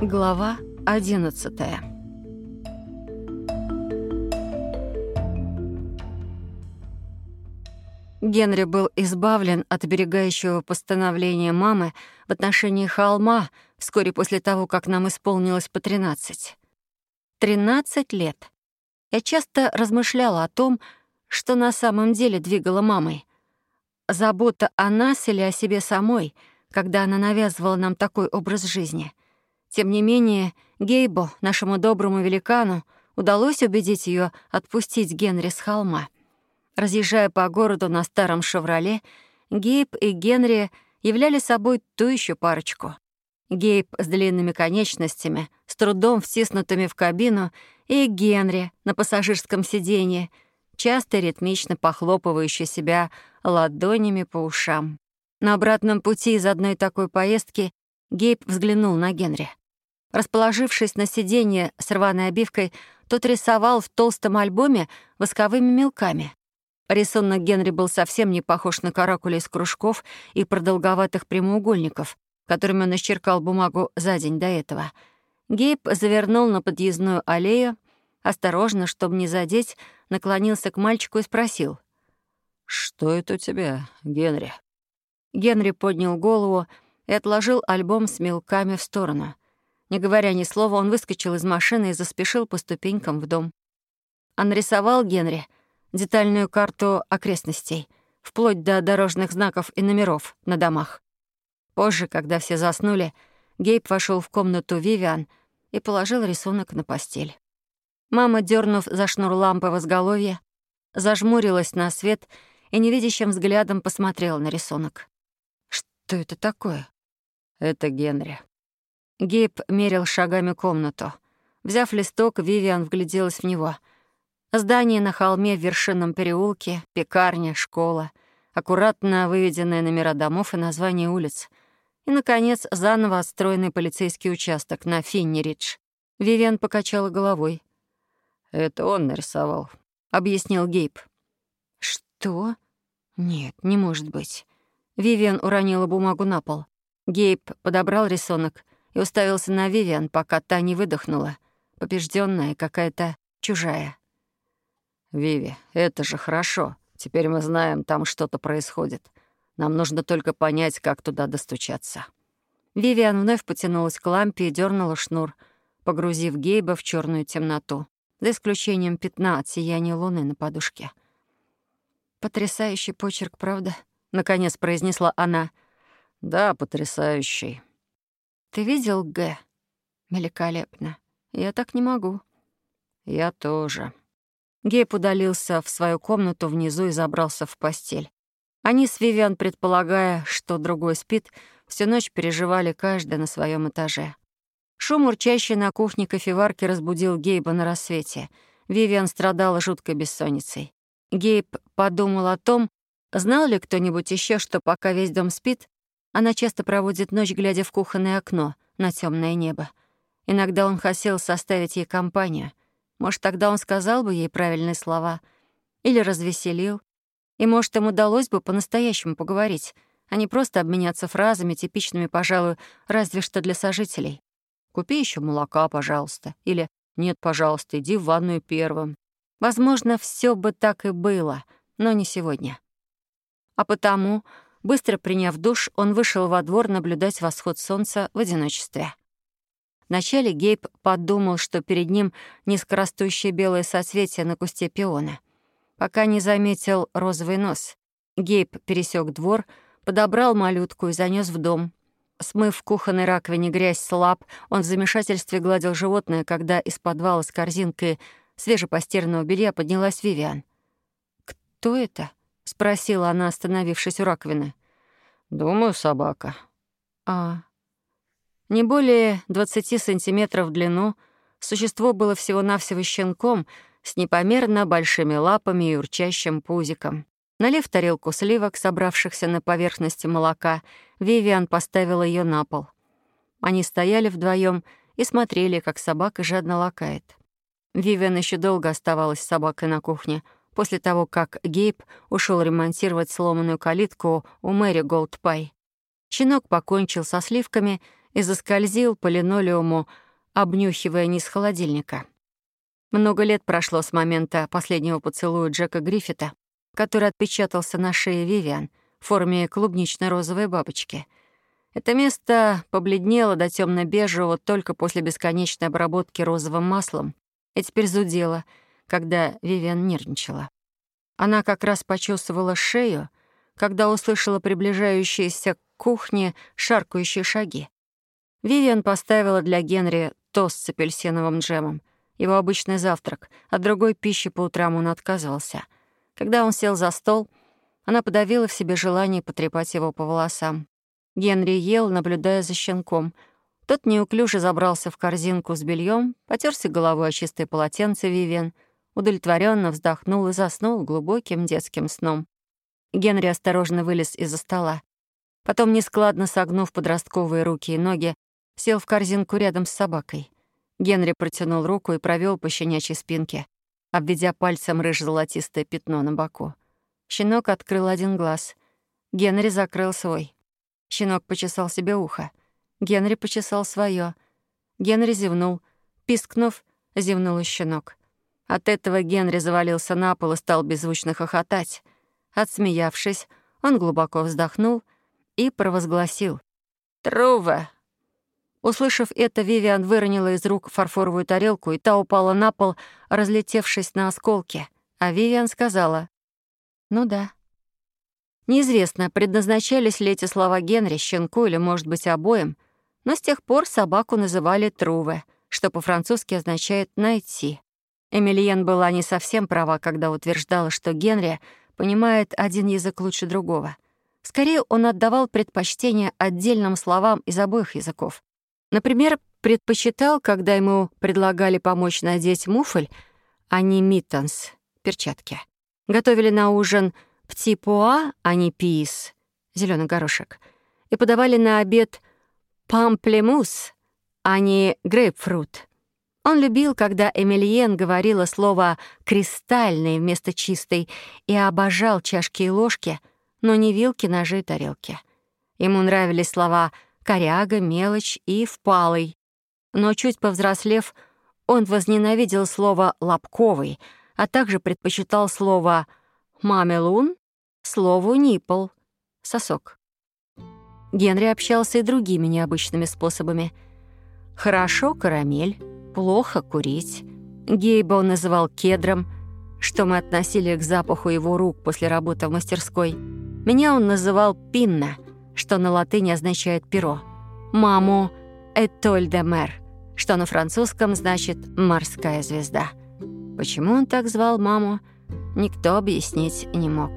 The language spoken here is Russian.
Глава 11 Генри был избавлен от оберегающего постановления мамы в отношении холма вскоре после того, как нам исполнилось по 13. 13 лет. Я часто размышляла о том, что на самом деле двигало мамой. Забота о нас или о себе самой, когда она навязывала нам такой образ жизни — тем не менее, Гейбу, нашему доброму великану, удалось убедить ее отпустить Генри с холма. Разъезжая по городу на старом «Шевроле», Гейб и Генри являли собой ту еще парочку. Гейб с длинными конечностями, с трудом втиснутыми в кабину, и Генри на пассажирском сиденье, часто ритмично похлопывающий себя ладонями по ушам. На обратном пути из одной такой поездки Гейб взглянул на Генри. Расположившись на сиденье с рваной обивкой, тот рисовал в толстом альбоме восковыми мелками. Рисунок Генри был совсем не похож на каракули из кружков и продолговатых прямоугольников, которыми он исчеркал бумагу за день до этого. Гейб завернул на подъездную аллею, осторожно, чтобы не задеть, наклонился к мальчику и спросил. «Что это у тебя, Генри?» Генри поднял голову и отложил альбом с мелками в сторону — не говоря ни слова, он выскочил из машины и заспешил по ступенькам в дом. Он нарисовал Генри детальную карту окрестностей, вплоть до дорожных знаков и номеров на домах. Позже, когда все заснули, Гейб вошел в комнату Вивиан и положил рисунок на постель. Мама, дернув за шнур лампы в изголовье, зажмурилась на свет и невидящим взглядом посмотрела на рисунок. «Что это такое?» «Это Генри», Гейб мерил шагами комнату. Взяв листок, Вивиан вгляделась в него. Здание на холме в вершинном переулке, пекарня, школа, аккуратно выведенные номера домов и названия улиц. И, наконец, заново отстроенный полицейский участок на Финнеридж. Вивиан покачала головой. «Это он нарисовал», — объяснил Гейб. «Что? Нет, не может быть». Вивиан уронила бумагу на пол. Гейб подобрал рисунок и уставился на Вивиан, пока та не выдохнула, побежденная какая-то чужая. «Виви, это же хорошо. Теперь мы знаем, там что-то происходит. Нам нужно только понять, как туда достучаться». Вивиан вновь потянулась к лампе и дернула шнур, погрузив Гейба в черную темноту, за исключением пятна от сияния луны на подушке. «Потрясающий почерк, правда?» — наконец произнесла она. «Да, потрясающий», ты видел Г? Великолепно. Я так не могу. Я тоже. Гейб удалился в свою комнату внизу и забрался в постель. Они с Вивиан, предполагая, что другой спит, всю ночь переживали каждый на своем этаже. Шум, урчащий на кухне кофеварки, разбудил Гейба на рассвете. Вивиан страдала жуткой бессонницей. Гейб подумал о том, знал ли кто-нибудь еще, что пока весь дом спит, она часто проводит ночь, глядя в кухонное окно на темное небо. Иногда он хотел составить ей компанию. Может, тогда он сказал бы ей правильные слова или развеселил. И, может, им удалось бы по-настоящему поговорить, а не просто обменяться фразами, типичными, пожалуй, разве что для сожителей. «Купи еще молока, пожалуйста», или «Нет, пожалуйста, иди в ванную первым». Возможно, все бы так и было, но не сегодня. А потому Быстро приняв душ, он вышел во двор наблюдать восход солнца в одиночестве. Вначале Гейб подумал, что перед ним низкорастущее белое соцветие на кусте пиона. Пока не заметил розовый нос. Гейб пересек двор, подобрал малютку и занес в дом. Смыв в кухонной раковине грязь с лап, он в замешательстве гладил животное, когда из подвала с корзинкой свежепостиранного белья поднялась Вивиан. «Кто это?» — спросила она, остановившись у раковины. «Думаю, собака». «А...» Не более 20 сантиметров в длину, существо было всего-навсего щенком с непомерно большими лапами и урчащим пузиком. Налив тарелку сливок, собравшихся на поверхности молока, Вивиан поставила ее на пол. Они стояли вдвоем и смотрели, как собака жадно лакает. Вивиан еще долго оставалась с собакой на кухне — после того, как Гейб ушел ремонтировать сломанную калитку у Мэри Голдпай. Щенок покончил со сливками и заскользил по линолеуму, обнюхивая низ холодильника. Много лет прошло с момента последнего поцелуя Джека Гриффита, который отпечатался на шее Вивиан в форме клубнично-розовой бабочки. Это место побледнело до темно бежевого только после бесконечной обработки розовым маслом и теперь зудело, когда Вивиан нервничала. Она как раз почувствовала шею, когда услышала приближающиеся к кухне шаркающие шаги. Вивиан поставила для Генри тост с апельсиновым джемом, его обычный завтрак, от другой пищи по утрам он отказывался. Когда он сел за стол, она подавила в себе желание потрепать его по волосам. Генри ел, наблюдая за щенком. Тот неуклюже забрался в корзинку с бельем, потерся головой о чистое полотенце Вивиан, удовлетворенно вздохнул и заснул глубоким детским сном. Генри осторожно вылез из-за стола. Потом, нескладно согнув подростковые руки и ноги, сел в корзинку рядом с собакой. Генри протянул руку и провел по щенячьей спинке, обведя пальцем рыж-золотистое пятно на боку. Щенок открыл один глаз. Генри закрыл свой. Щенок почесал себе ухо. Генри почесал свое. Генри зевнул. Пискнув, зевнул и щенок. От этого Генри завалился на пол и стал беззвучно хохотать. Отсмеявшись, он глубоко вздохнул и провозгласил. «Трува, Услышав это, Вивиан выронила из рук фарфоровую тарелку, и та упала на пол, разлетевшись на осколки. А Вивиан сказала «Ну да». Неизвестно, предназначались ли эти слова Генри, щенку или, может быть, обоим, но с тех пор собаку называли Труве, что по-французски означает «найти». Эмильен была не совсем права, когда утверждала, что Генри понимает один язык лучше другого. Скорее, он отдавал предпочтение отдельным словам из обоих языков. Например, предпочитал, когда ему предлагали помочь надеть муфль, а не миттенс, перчатки. Готовили на ужин птипуа, а не пис, зеленый горошек, и подавали на обед памплемус, а не грейпфрут. Он любил, когда Эмильен говорила слово «кристальный» вместо «чистой» и обожал чашки и ложки, но не вилки, ножи и тарелки. Ему нравились слова коряга, мелочь и впалый. Но чуть повзрослев, он возненавидел слово «лобковый», а также предпочитал слово «мамелун» слову «ниппл» — «сосок». Генри общался и другими необычными способами. «Хорошо — карамель, плохо — курить». Гейба он называл кедром, что мы относили к запаху его рук после работы в мастерской. Меня он называл «пинна», что на латыни означает «перо». Маму «Этоль де Мер», что на французском значит «морская звезда». Почему он так звал маму, никто объяснить не мог.